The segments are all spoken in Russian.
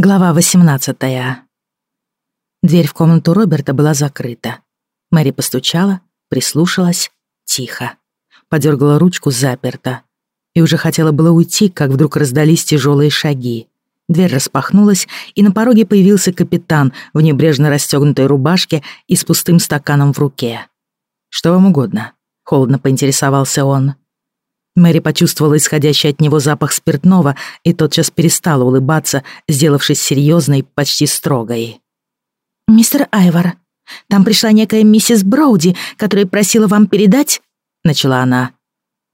Глава 18 Дверь в комнату Роберта была закрыта. Мэри постучала, прислушалась, тихо. Подергала ручку заперта. И уже хотела было уйти, как вдруг раздались тяжелые шаги. Дверь распахнулась, и на пороге появился капитан в небрежно расстегнутой рубашке и с пустым стаканом в руке. «Что вам угодно?» — холодно поинтересовался он. Мэри почувствовала исходящий от него запах спиртного и тотчас перестала улыбаться, сделавшись серьезной, почти строгой. «Мистер Айвор, там пришла некая миссис Броуди, которая просила вам передать...» — начала она.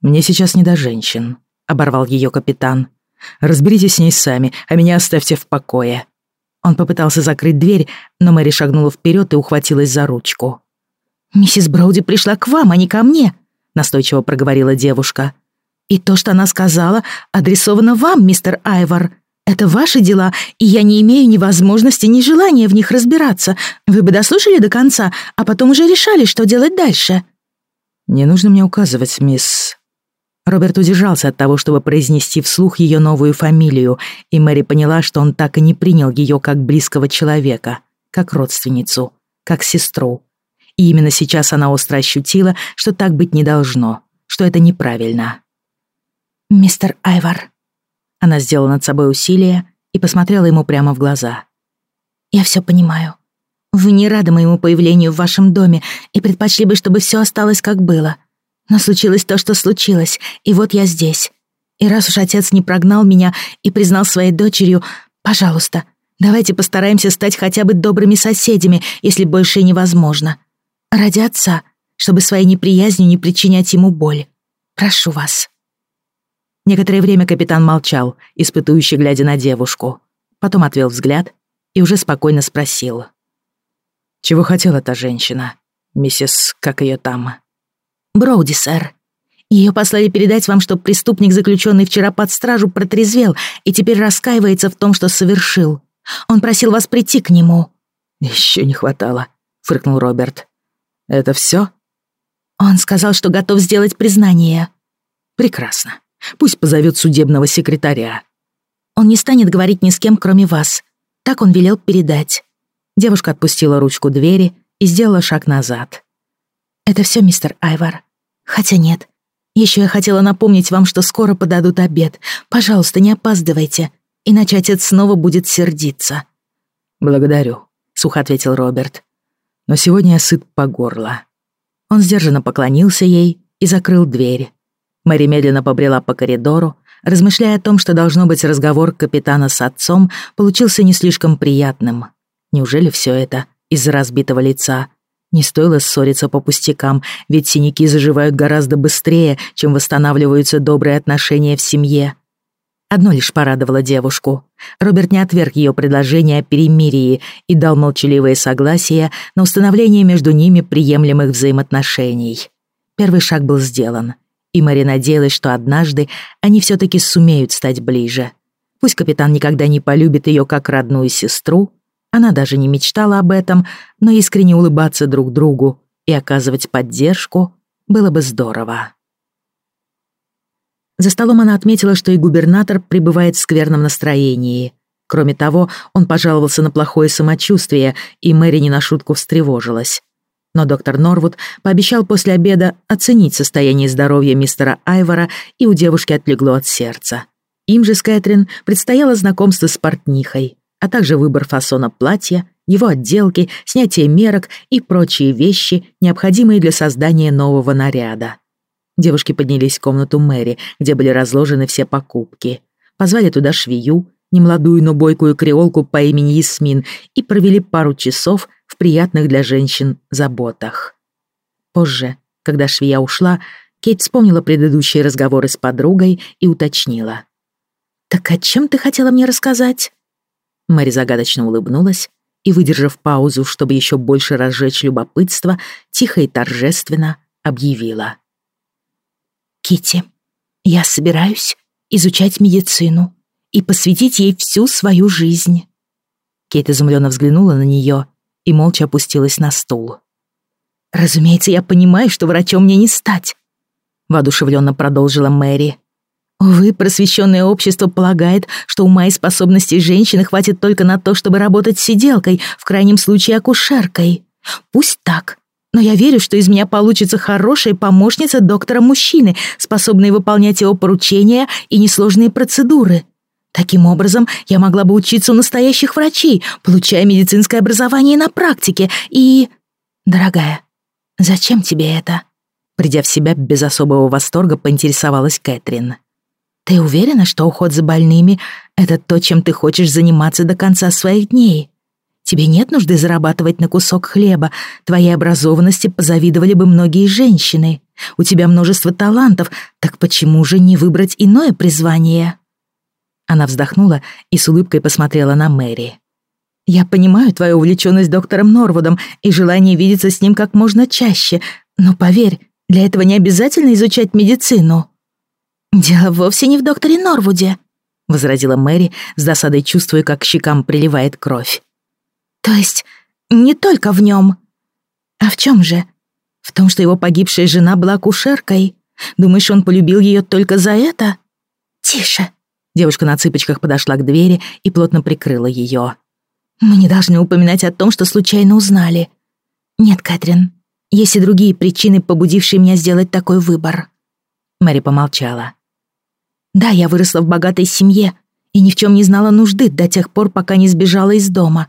«Мне сейчас не до женщин», — оборвал ее капитан. «Разберитесь с ней сами, а меня оставьте в покое». Он попытался закрыть дверь, но Мэри шагнула вперед и ухватилась за ручку. «Миссис Броуди пришла к вам, а не ко мне», — настойчиво проговорила девушка. И то, что она сказала, адресовано вам, мистер Айвор. Это ваши дела, и я не имею ни возможности, ни желания в них разбираться. Вы бы дослушали до конца, а потом уже решали, что делать дальше». «Не нужно мне указывать, мисс...» Роберт удержался от того, чтобы произнести вслух ее новую фамилию, и Мэри поняла, что он так и не принял ее как близкого человека, как родственницу, как сестру. И именно сейчас она остро ощутила, что так быть не должно, что это неправильно. «Мистер Айвар». Она сделала над собой усилие и посмотрела ему прямо в глаза. «Я все понимаю. Вы не рады моему появлению в вашем доме и предпочли бы, чтобы все осталось как было. Но случилось то, что случилось, и вот я здесь. И раз уж отец не прогнал меня и признал своей дочерью, пожалуйста, давайте постараемся стать хотя бы добрыми соседями, если больше невозможно. Ради отца, чтобы своей неприязнью не причинять ему боль. Прошу вас». Некоторое время капитан молчал, испытующе глядя на девушку. Потом отвел взгляд и уже спокойно спросил. «Чего хотела та женщина? Миссис, как ее там?» «Броуди, сэр. Ее послали передать вам, что преступник, заключенный вчера под стражу, протрезвел и теперь раскаивается в том, что совершил. Он просил вас прийти к нему». Еще не хватало», — фыркнул Роберт. «Это все? «Он сказал, что готов сделать признание». «Прекрасно. Пусть позовет судебного секретаря. Он не станет говорить ни с кем, кроме вас. Так он велел передать. Девушка отпустила ручку двери и сделала шаг назад. Это все, мистер Айвар. Хотя нет. Еще я хотела напомнить вам, что скоро подадут обед. Пожалуйста, не опаздывайте, иначе отец снова будет сердиться. Благодарю, сухо ответил Роберт. Но сегодня я сыт по горло. Он сдержанно поклонился ей и закрыл дверь. Мэри медленно побрела по коридору, размышляя о том, что должно быть разговор капитана с отцом получился не слишком приятным. Неужели все это из-за разбитого лица? Не стоило ссориться по пустякам, ведь синяки заживают гораздо быстрее, чем восстанавливаются добрые отношения в семье. Одно лишь порадовало девушку. Роберт не отверг ее предложение о перемирии и дал молчаливое согласие на установление между ними приемлемых взаимоотношений. Первый шаг был сделан и Мэри надеялась, что однажды они все-таки сумеют стать ближе. Пусть капитан никогда не полюбит ее как родную сестру, она даже не мечтала об этом, но искренне улыбаться друг другу и оказывать поддержку было бы здорово. За столом она отметила, что и губернатор пребывает в скверном настроении. Кроме того, он пожаловался на плохое самочувствие, и Мэри не на шутку встревожилась но доктор Норвуд пообещал после обеда оценить состояние здоровья мистера Айвора, и у девушки отлегло от сердца. Им же с Кэтрин предстояло знакомство с портнихой, а также выбор фасона платья, его отделки, снятие мерок и прочие вещи, необходимые для создания нового наряда. Девушки поднялись в комнату Мэри, где были разложены все покупки. Позвали туда швею, немолодую, но бойкую креолку по имени Ясмин, и провели пару часов в приятных для женщин заботах. Позже, когда швея ушла, Кейт вспомнила предыдущие разговоры с подругой и уточнила. «Так о чем ты хотела мне рассказать?» Мэри загадочно улыбнулась и, выдержав паузу, чтобы еще больше разжечь любопытство, тихо и торжественно объявила. Кити, я собираюсь изучать медицину и посвятить ей всю свою жизнь». Кейт изумленно взглянула на нее и молча опустилась на стул. «Разумеется, я понимаю, что врачом мне не стать», — воодушевленно продолжила Мэри. Увы, просвещенное общество полагает, что ума и способностей женщины хватит только на то, чтобы работать сиделкой, в крайнем случае акушеркой. Пусть так. Но я верю, что из меня получится хорошая помощница доктора-мужчины, способная выполнять его поручения и несложные процедуры. Таким образом, я могла бы учиться у настоящих врачей, получая медицинское образование на практике и... Дорогая, зачем тебе это? Придя в себя без особого восторга, поинтересовалась Кэтрин. Ты уверена, что уход за больными — это то, чем ты хочешь заниматься до конца своих дней? Тебе нет нужды зарабатывать на кусок хлеба. Твоей образованности позавидовали бы многие женщины. У тебя множество талантов, так почему же не выбрать иное призвание?» Она вздохнула и с улыбкой посмотрела на Мэри. «Я понимаю твою увлеченность доктором Норвудом и желание видеться с ним как можно чаще, но поверь, для этого не обязательно изучать медицину». «Дело вовсе не в докторе Норвуде», — возразила Мэри, с досадой чувствуя, как к щекам приливает кровь. То есть не только в нем. А в чем же? В том, что его погибшая жена была кушеркой. Думаешь, он полюбил ее только за это? Тише. Девушка на цыпочках подошла к двери и плотно прикрыла ее. Мы не должны упоминать о том, что случайно узнали. Нет, Кэтрин, есть и другие причины, побудившие меня сделать такой выбор. Мэри помолчала. Да, я выросла в богатой семье и ни в чем не знала нужды до тех пор, пока не сбежала из дома.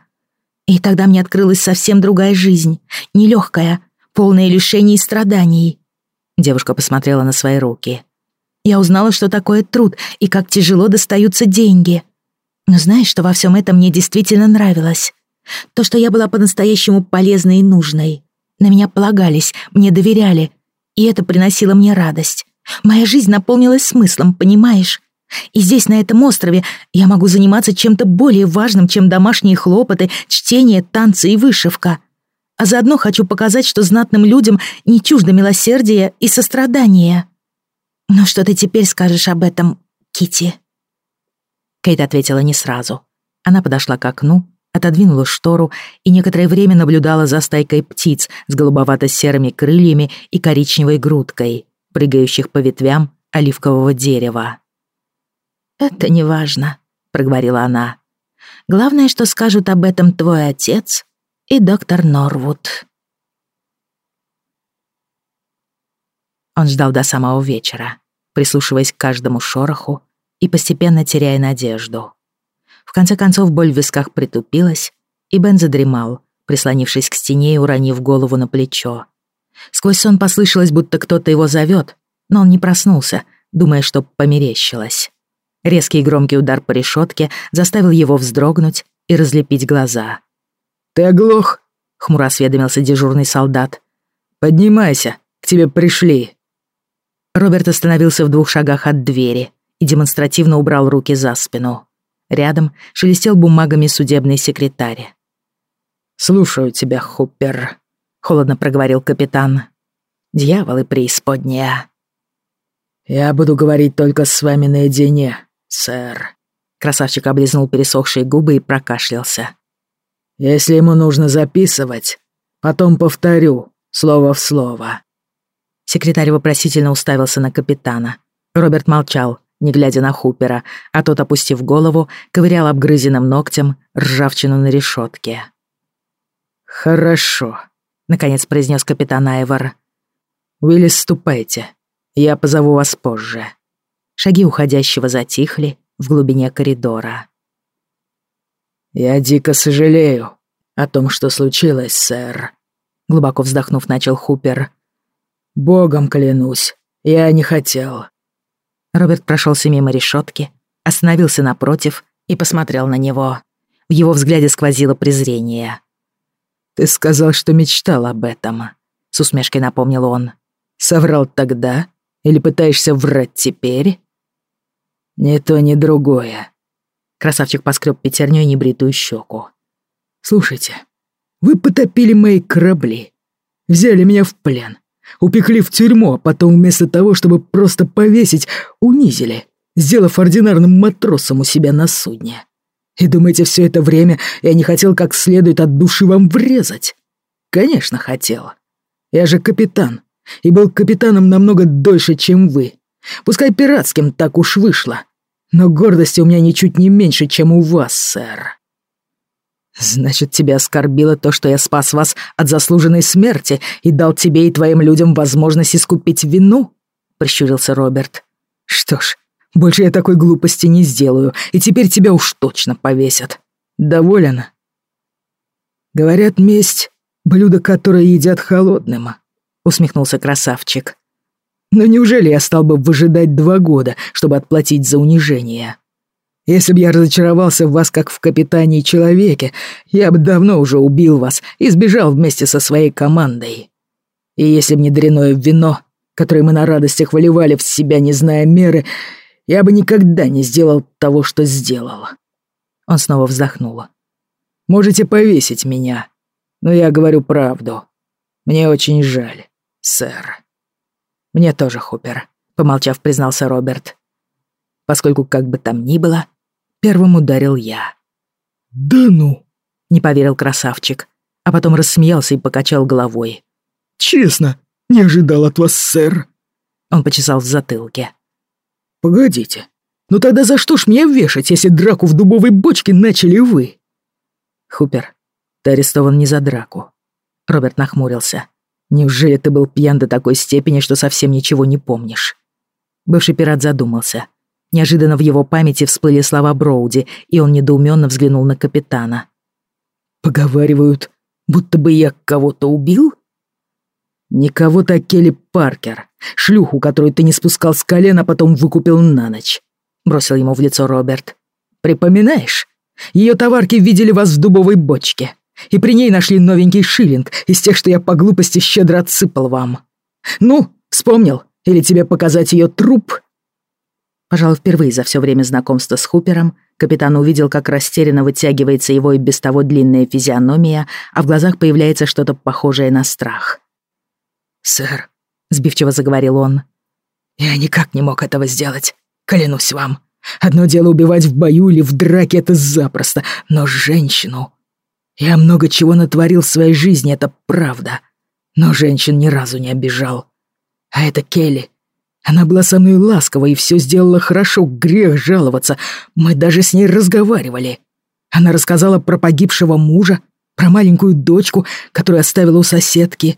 И тогда мне открылась совсем другая жизнь, нелегкая, полная лишений и страданий. Девушка посмотрела на свои руки. Я узнала, что такое труд и как тяжело достаются деньги. Но знаешь, что во всем этом мне действительно нравилось? То, что я была по-настоящему полезной и нужной. На меня полагались, мне доверяли, и это приносило мне радость. Моя жизнь наполнилась смыслом, понимаешь? И здесь, на этом острове, я могу заниматься чем-то более важным, чем домашние хлопоты, чтение, танцы и вышивка. А заодно хочу показать, что знатным людям не чуждо милосердие и сострадание. Ну что ты теперь скажешь об этом, Кити? Кейт ответила не сразу. Она подошла к окну, отодвинула штору и некоторое время наблюдала за стайкой птиц с голубовато-серыми крыльями и коричневой грудкой, прыгающих по ветвям оливкового дерева. «Это не важно», — проговорила она. «Главное, что скажут об этом твой отец и доктор Норвуд». Он ждал до самого вечера, прислушиваясь к каждому шороху и постепенно теряя надежду. В конце концов боль в висках притупилась, и Бен задремал, прислонившись к стене и уронив голову на плечо. Сквозь сон послышалось, будто кто-то его зовет, но он не проснулся, думая, что померещилось. Резкий и громкий удар по решетке заставил его вздрогнуть и разлепить глаза. «Ты оглох?» — хмуро осведомился дежурный солдат. «Поднимайся, к тебе пришли». Роберт остановился в двух шагах от двери и демонстративно убрал руки за спину. Рядом шелестел бумагами судебный секретарь. «Слушаю тебя, Хуппер», — холодно проговорил капитан. «Дьяволы преисподняя». «Я буду говорить только с вами наедине, сэр». Красавчик облизнул пересохшие губы и прокашлялся. «Если ему нужно записывать, потом повторю, слово в слово». Секретарь вопросительно уставился на капитана. Роберт молчал, не глядя на Хупера, а тот, опустив голову, ковырял обгрызенным ногтем ржавчину на решетке. «Хорошо», — наконец произнес капитан Айвор. «Уиллис, ступайте. Я позову вас позже». Шаги уходящего затихли в глубине коридора. «Я дико сожалею о том, что случилось, сэр», — глубоко вздохнув, начал Хупер. «Богом клянусь, я не хотел». Роберт прошелся мимо решетки, остановился напротив и посмотрел на него. В его взгляде сквозило презрение. «Ты сказал, что мечтал об этом», — с усмешкой напомнил он. «Соврал тогда или пытаешься врать теперь?» «Ни то, ни другое». Красавчик поскреб пятернёй небритую щеку. «Слушайте, вы потопили мои корабли, взяли меня в плен, упекли в тюрьму, а потом вместо того, чтобы просто повесить, унизили, сделав ординарным матросом у себя на судне. И думаете, все это время я не хотел как следует от души вам врезать? Конечно, хотел. Я же капитан, и был капитаном намного дольше, чем вы. Пускай пиратским так уж вышло. Но гордости у меня ничуть не меньше, чем у вас, сэр. Значит, тебя оскорбило то, что я спас вас от заслуженной смерти и дал тебе и твоим людям возможность искупить вину? Прищурился Роберт. Что ж, больше я такой глупости не сделаю, и теперь тебя уж точно повесят. Доволен? Говорят, месть — блюдо, которое едят холодным, усмехнулся красавчик. Но неужели я стал бы выжидать два года, чтобы отплатить за унижение? Если бы я разочаровался в вас как в капитане и человеке, я бы давно уже убил вас и сбежал вместе со своей командой. И если бы не дряное вино, которое мы на радостях выливали в себя, не зная меры, я бы никогда не сделал того, что сделал. Он снова вздохнул. Можете повесить меня, но я говорю правду. Мне очень жаль, сэр. Мне тоже, Хупер, помолчав, признался Роберт. Поскольку как бы там ни было, первым ударил я. «Да ну!» — не поверил красавчик, а потом рассмеялся и покачал головой. «Честно, не ожидал от вас, сэр». Он почесал в затылке. «Погодите, ну тогда за что ж мне вешать, если драку в дубовой бочке начали вы?» «Хупер, ты арестован не за драку». Роберт нахмурился. Неужели ты был пьян до такой степени, что совсем ничего не помнишь? Бывший пират задумался. Неожиданно в его памяти всплыли слова Броуди, и он недоуменно взглянул на капитана. «Поговаривают, будто бы я кого-то убил?» «Не кого-то, а Келли Паркер, шлюху, которую ты не спускал с колен, а потом выкупил на ночь», — бросил ему в лицо Роберт. «Припоминаешь? Ее товарки видели вас в дубовой бочке и при ней нашли новенький шиллинг из тех, что я по глупости щедро отсыпал вам. Ну, вспомнил? Или тебе показать ее труп?» Пожалуй, впервые за все время знакомства с Хупером капитан увидел, как растерянно вытягивается его и без того длинная физиономия, а в глазах появляется что-то похожее на страх. «Сэр», — сбивчиво заговорил он, — «я никак не мог этого сделать, клянусь вам. Одно дело убивать в бою или в драке — это запросто, но женщину я много чего натворил в своей жизни, это правда. Но женщин ни разу не обижал. А это Келли. Она была со мной ласкова и все сделала хорошо, грех жаловаться. Мы даже с ней разговаривали. Она рассказала про погибшего мужа, про маленькую дочку, которую оставила у соседки.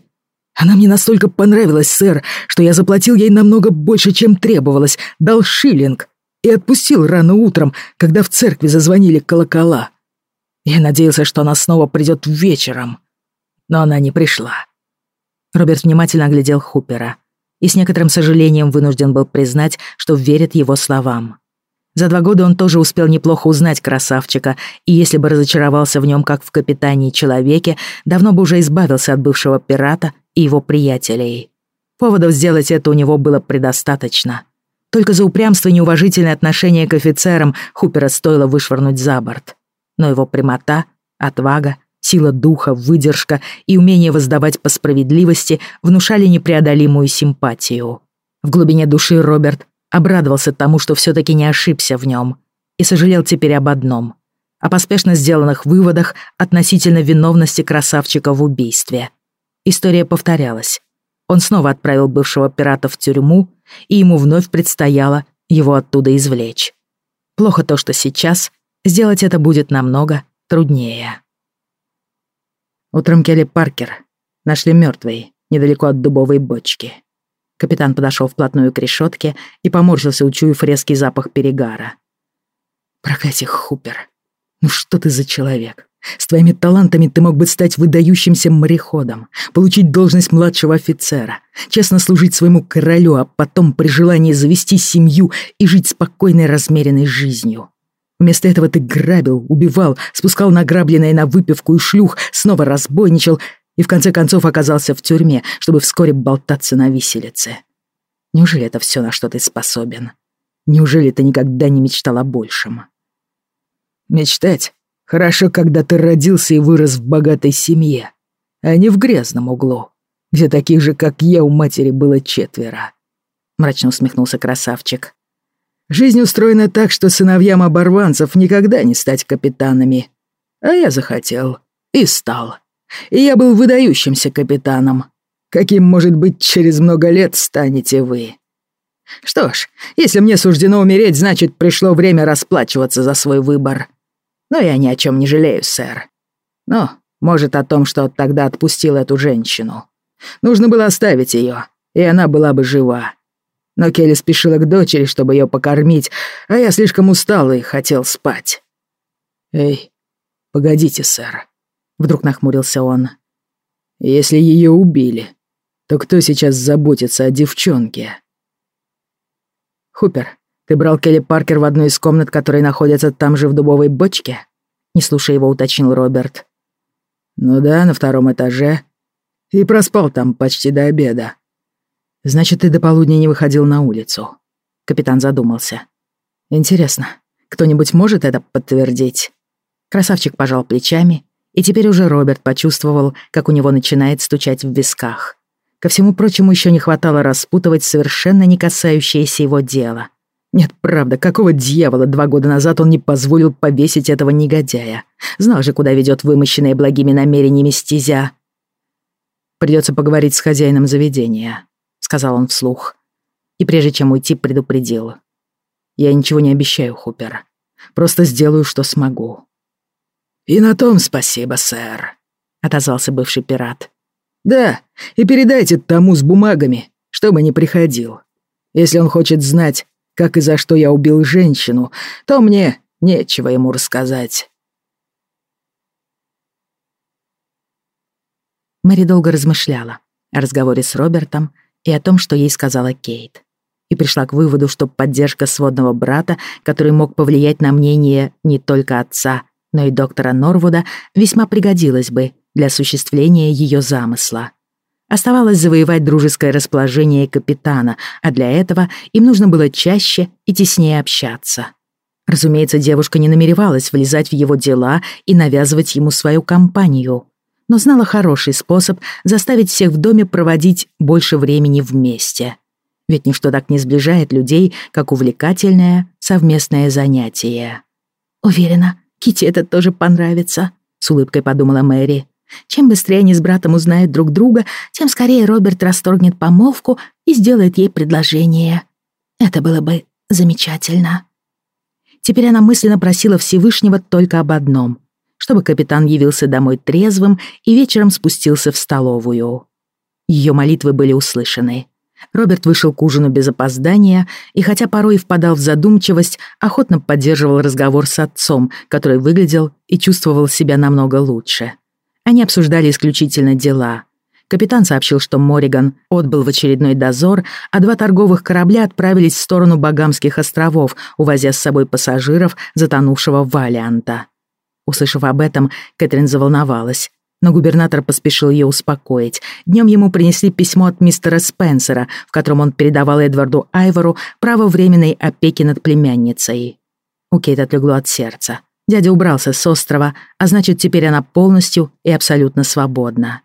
Она мне настолько понравилась, сэр, что я заплатил ей намного больше, чем требовалось, дал шиллинг и отпустил рано утром, когда в церкви зазвонили колокола. Я надеялся, что она снова придет вечером, но она не пришла. Роберт внимательно оглядел Хупера и с некоторым сожалением вынужден был признать, что верит его словам. За два года он тоже успел неплохо узнать красавчика, и если бы разочаровался в нем как в капитане и человеке, давно бы уже избавился от бывшего пирата и его приятелей. Поводов сделать это у него было предостаточно. Только за упрямство и неуважительное отношение к офицерам Хупера стоило вышвырнуть за борт но его прямота, отвага, сила духа, выдержка и умение воздавать по справедливости внушали непреодолимую симпатию. В глубине души Роберт обрадовался тому, что все-таки не ошибся в нем, и сожалел теперь об одном — о поспешно сделанных выводах относительно виновности красавчика в убийстве. История повторялась. Он снова отправил бывшего пирата в тюрьму, и ему вновь предстояло его оттуда извлечь. Плохо то, что сейчас Сделать это будет намного труднее. Утром Келли Паркер нашли мертвой недалеко от дубовой бочки. Капитан подошел вплотную к решетке и поморщился, учуяв резкий запах перегара. «Проклятие, Хупер! Ну что ты за человек? С твоими талантами ты мог бы стать выдающимся мореходом, получить должность младшего офицера, честно служить своему королю, а потом при желании завести семью и жить спокойной размеренной жизнью. Вместо этого ты грабил, убивал, спускал награбленное на выпивку и шлюх, снова разбойничал и в конце концов оказался в тюрьме, чтобы вскоре болтаться на виселице. Неужели это все, на что ты способен? Неужели ты никогда не мечтал о большем? Мечтать хорошо, когда ты родился и вырос в богатой семье, а не в грязном углу, где таких же, как я, у матери было четверо. Мрачно усмехнулся красавчик. Жизнь устроена так, что сыновьям оборванцев никогда не стать капитанами. А я захотел. И стал. И я был выдающимся капитаном. Каким, может быть, через много лет станете вы. Что ж, если мне суждено умереть, значит, пришло время расплачиваться за свой выбор. Но я ни о чем не жалею, сэр. Но, может, о том, что тогда отпустил эту женщину. Нужно было оставить ее, и она была бы жива. Но Келли спешила к дочери, чтобы ее покормить, а я слишком устал и хотел спать. «Эй, погодите, сэр», — вдруг нахмурился он. «Если ее убили, то кто сейчас заботится о девчонке?» «Хупер, ты брал Келли Паркер в одну из комнат, которые находятся там же в дубовой бочке?» Не слушая его, уточнил Роберт. «Ну да, на втором этаже. И проспал там почти до обеда. Значит, ты до полудня не выходил на улицу?» Капитан задумался. «Интересно, кто-нибудь может это подтвердить?» Красавчик пожал плечами, и теперь уже Роберт почувствовал, как у него начинает стучать в висках. Ко всему прочему, еще не хватало распутывать совершенно не касающееся его дела. Нет, правда, какого дьявола два года назад он не позволил повесить этого негодяя? Знал же, куда ведет вымощенная благими намерениями стезя. Придется поговорить с хозяином заведения», — сказал он вслух. И прежде чем уйти, предупредил. «Я ничего не обещаю, Хупер. Просто сделаю, что смогу». «И на том спасибо, сэр», — отозвался бывший пират. «Да, и передайте тому с бумагами, чтобы не приходил. Если он хочет знать, как и за что я убил женщину, то мне нечего ему рассказать». Мэри долго размышляла о разговоре с Робертом и о том, что ей сказала Кейт. И пришла к выводу, что поддержка сводного брата, который мог повлиять на мнение не только отца, но и доктора Норвуда весьма пригодилась бы для осуществления ее замысла. Оставалось завоевать дружеское расположение капитана, а для этого им нужно было чаще и теснее общаться. Разумеется, девушка не намеревалась влезать в его дела и навязывать ему свою компанию, но знала хороший способ заставить всех в доме проводить больше времени вместе. Ведь ничто так не сближает людей, как увлекательное совместное занятие. «Уверена, Кити это тоже понравится», — с улыбкой подумала Мэри. «Чем быстрее они с братом узнают друг друга, тем скорее Роберт расторгнет помолвку и сделает ей предложение. Это было бы замечательно». Теперь она мысленно просила Всевышнего только об одном — чтобы капитан явился домой трезвым и вечером спустился в столовую. Ее молитвы были услышаны. Роберт вышел к ужину без опоздания и, хотя порой впадал в задумчивость, охотно поддерживал разговор с отцом, который выглядел и чувствовал себя намного лучше. Они обсуждали исключительно дела. Капитан сообщил, что Мориган отбыл в очередной дозор, а два торговых корабля отправились в сторону Багамских островов, увозя с собой пассажиров затонувшего Валианта. Услышав об этом, Кэтрин заволновалась но губернатор поспешил ее успокоить. Днем ему принесли письмо от мистера Спенсера, в котором он передавал Эдварду Айвору право временной опеки над племянницей. У Кейт отлегло от сердца. Дядя убрался с острова, а значит, теперь она полностью и абсолютно свободна.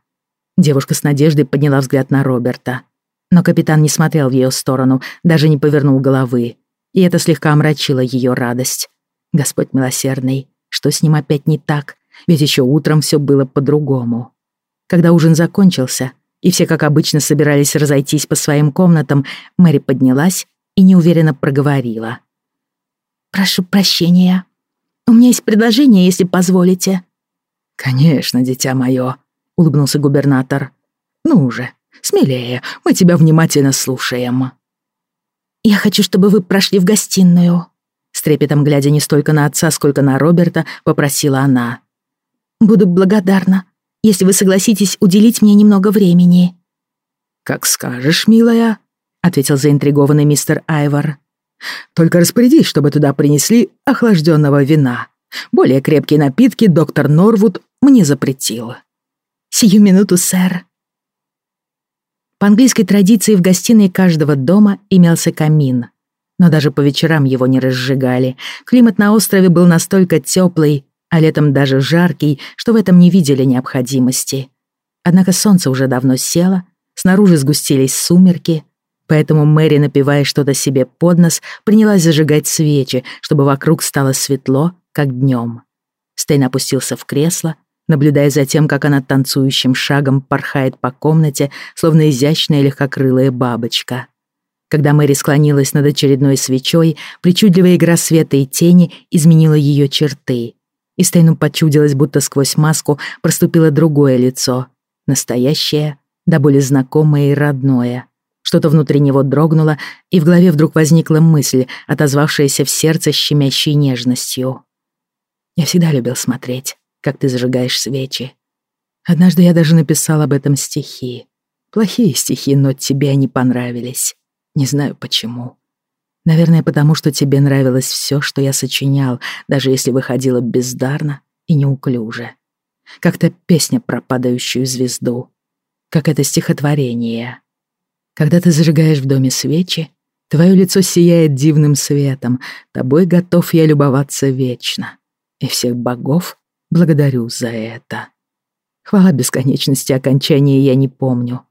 Девушка с надеждой подняла взгляд на Роберта. Но капитан не смотрел в ее сторону, даже не повернул головы. И это слегка омрачило ее радость. Господь милосердный, что с ним опять не так? ведь еще утром все было по-другому. Когда ужин закончился, и все, как обычно, собирались разойтись по своим комнатам, Мэри поднялась и неуверенно проговорила. «Прошу прощения. У меня есть предложение, если позволите». «Конечно, дитя мое», — улыбнулся губернатор. «Ну уже, смелее, мы тебя внимательно слушаем». «Я хочу, чтобы вы прошли в гостиную», — трепетом глядя не столько на отца, сколько на Роберта, попросила она. Буду благодарна, если вы согласитесь уделить мне немного времени». «Как скажешь, милая», — ответил заинтригованный мистер Айвор. «Только распорядись, чтобы туда принесли охлажденного вина. Более крепкие напитки доктор Норвуд мне запретил». «Сию минуту, сэр». По английской традиции в гостиной каждого дома имелся камин. Но даже по вечерам его не разжигали. Климат на острове был настолько теплый, а летом даже жаркий, что в этом не видели необходимости. Однако солнце уже давно село, снаружи сгустились сумерки, поэтому Мэри, напивая что-то себе под нос, принялась зажигать свечи, чтобы вокруг стало светло, как днем. Стейн опустился в кресло, наблюдая за тем, как она танцующим шагом порхает по комнате, словно изящная легкокрылая бабочка. Когда Мэри склонилась над очередной свечой, причудливая игра света и тени изменила ее черты. И Стейну почудилось, будто сквозь маску проступило другое лицо. Настоящее, да более знакомое и родное. Что-то внутри него дрогнуло, и в голове вдруг возникла мысль, отозвавшаяся в сердце щемящей нежностью. «Я всегда любил смотреть, как ты зажигаешь свечи. Однажды я даже написал об этом стихи. Плохие стихи, но тебе они понравились. Не знаю почему. Наверное, потому что тебе нравилось все, что я сочинял, даже если выходило бездарно и неуклюже. Как-то песня про падающую звезду. Как это стихотворение. Когда ты зажигаешь в доме свечи, твое лицо сияет дивным светом, тобой готов я любоваться вечно. И всех богов благодарю за это. Хвала бесконечности окончания я не помню.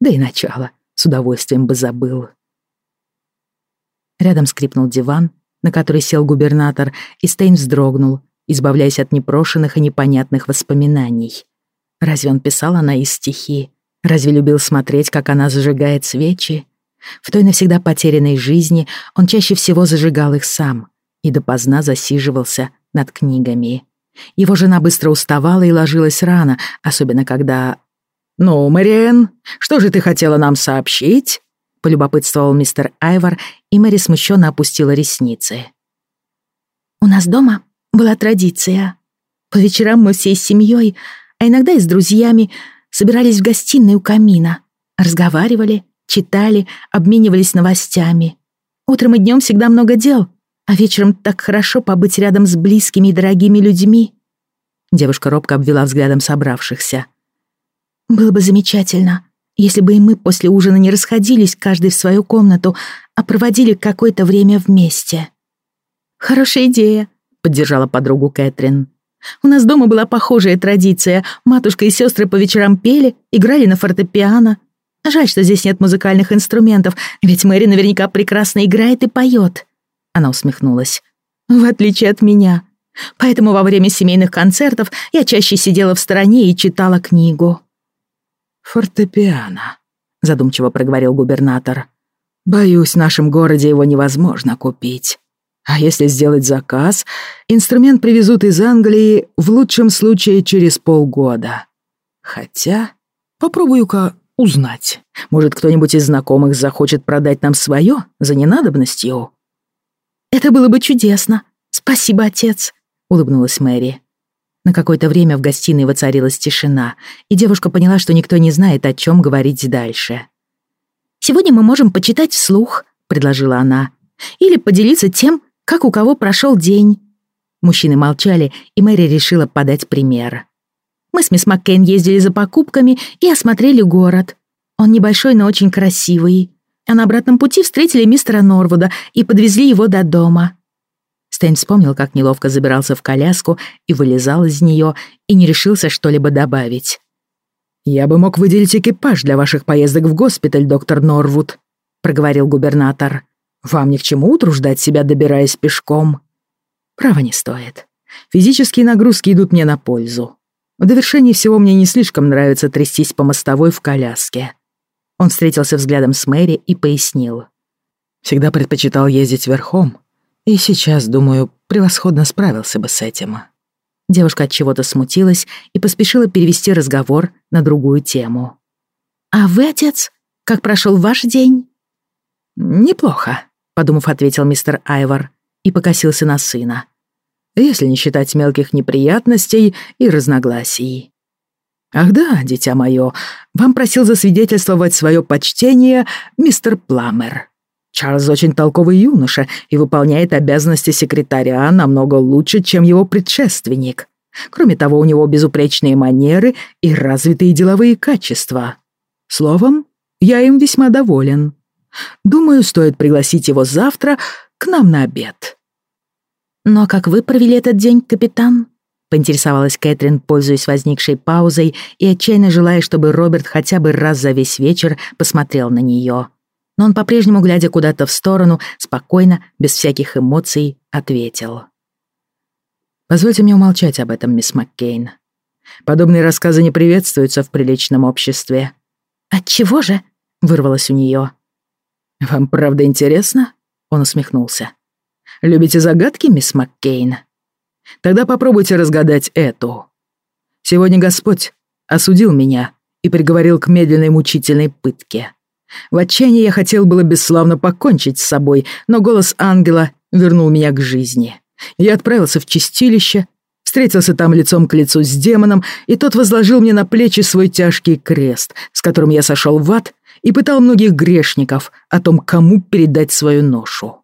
Да и начало с удовольствием бы забыл. Рядом скрипнул диван, на который сел губернатор, и Стейн вздрогнул, избавляясь от непрошенных и непонятных воспоминаний. Разве он писал она из стихи? Разве любил смотреть, как она зажигает свечи? В той навсегда потерянной жизни он чаще всего зажигал их сам и допоздна засиживался над книгами. Его жена быстро уставала и ложилась рано, особенно когда... «Ну, Мэриэн, что же ты хотела нам сообщить?» — полюбопытствовал мистер Айвор, и Мэри смущенно опустила ресницы. «У нас дома была традиция. По вечерам мы всей семьей, а иногда и с друзьями, собирались в гостиной у камина, разговаривали, читали, обменивались новостями. Утром и днем всегда много дел, а вечером так хорошо побыть рядом с близкими и дорогими людьми. Девушка робко обвела взглядом собравшихся. Было бы замечательно, если бы и мы после ужина не расходились каждый в свою комнату, а проводили какое-то время вместе. Хорошая идея, поддержала подругу Кэтрин. У нас дома была похожая традиция. Матушка и сестры по вечерам пели, играли на фортепиано. Жаль, что здесь нет музыкальных инструментов, ведь Мэри наверняка прекрасно играет и поет. Она усмехнулась. В отличие от меня. Поэтому во время семейных концертов я чаще сидела в стороне и читала книгу. «Фортепиано», — задумчиво проговорил губернатор. «Боюсь, в нашем городе его невозможно купить. А если сделать заказ, инструмент привезут из Англии в лучшем случае через полгода. Хотя, попробую-ка узнать. Может, кто-нибудь из знакомых захочет продать нам свое за ненадобностью?» «Это было бы чудесно. Спасибо, отец», — улыбнулась Мэри. На какое-то время в гостиной воцарилась тишина, и девушка поняла, что никто не знает, о чем говорить дальше. «Сегодня мы можем почитать вслух», — предложила она, «или поделиться тем, как у кого прошел день». Мужчины молчали, и Мэри решила подать пример. «Мы с мисс Маккейн ездили за покупками и осмотрели город. Он небольшой, но очень красивый. А на обратном пути встретили мистера Норвуда и подвезли его до дома. Стэн вспомнил, как неловко забирался в коляску и вылезал из нее, и не решился что-либо добавить. «Я бы мог выделить экипаж для ваших поездок в госпиталь, доктор Норвуд», — проговорил губернатор. «Вам ни к чему утруждать себя, добираясь пешком». «Право не стоит. Физические нагрузки идут мне на пользу. В довершении всего мне не слишком нравится трястись по мостовой в коляске». Он встретился взглядом с Мэри и пояснил. «Всегда предпочитал ездить верхом, и сейчас, думаю, превосходно справился бы с этим. Девушка от чего-то смутилась и поспешила перевести разговор на другую тему. «А вы, отец, как прошел ваш день?» «Неплохо», — подумав, ответил мистер Айвор и покосился на сына. «Если не считать мелких неприятностей и разногласий». «Ах да, дитя мое, вам просил засвидетельствовать свое почтение мистер Пламер». Чарльз очень толковый юноша и выполняет обязанности секретаря намного лучше, чем его предшественник. Кроме того, у него безупречные манеры и развитые деловые качества. Словом, я им весьма доволен. Думаю, стоит пригласить его завтра к нам на обед. «Но как вы провели этот день, капитан?» — поинтересовалась Кэтрин, пользуясь возникшей паузой и отчаянно желая, чтобы Роберт хотя бы раз за весь вечер посмотрел на нее но он по-прежнему, глядя куда-то в сторону, спокойно, без всяких эмоций, ответил. «Позвольте мне умолчать об этом, мисс Маккейн. Подобные рассказы не приветствуются в приличном обществе». «Отчего же?» — вырвалось у нее. «Вам правда интересно?» — он усмехнулся. «Любите загадки, мисс Маккейн? Тогда попробуйте разгадать эту. Сегодня Господь осудил меня и приговорил к медленной мучительной пытке. В отчаянии я хотел было бесславно покончить с собой, но голос ангела вернул меня к жизни. Я отправился в чистилище, встретился там лицом к лицу с демоном, и тот возложил мне на плечи свой тяжкий крест, с которым я сошел в ад и пытал многих грешников о том, кому передать свою ношу.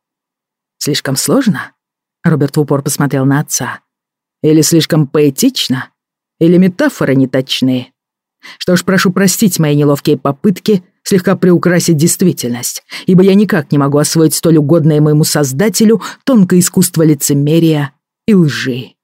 «Слишком сложно?» — Роберт в упор посмотрел на отца. «Или слишком поэтично? Или метафоры неточные? Что ж, прошу простить мои неловкие попытки слегка приукрасить действительность, ибо я никак не могу освоить столь угодное моему создателю тонкое искусство лицемерия и лжи».